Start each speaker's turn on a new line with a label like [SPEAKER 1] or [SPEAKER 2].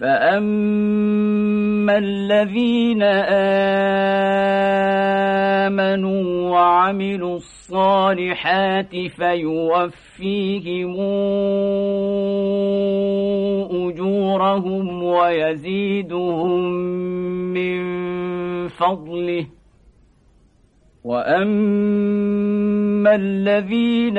[SPEAKER 1] فأما الذين آمنوا وعملوا الصالحات فيوفيهم أجورهم ويزيدهم من فضله وأما الذين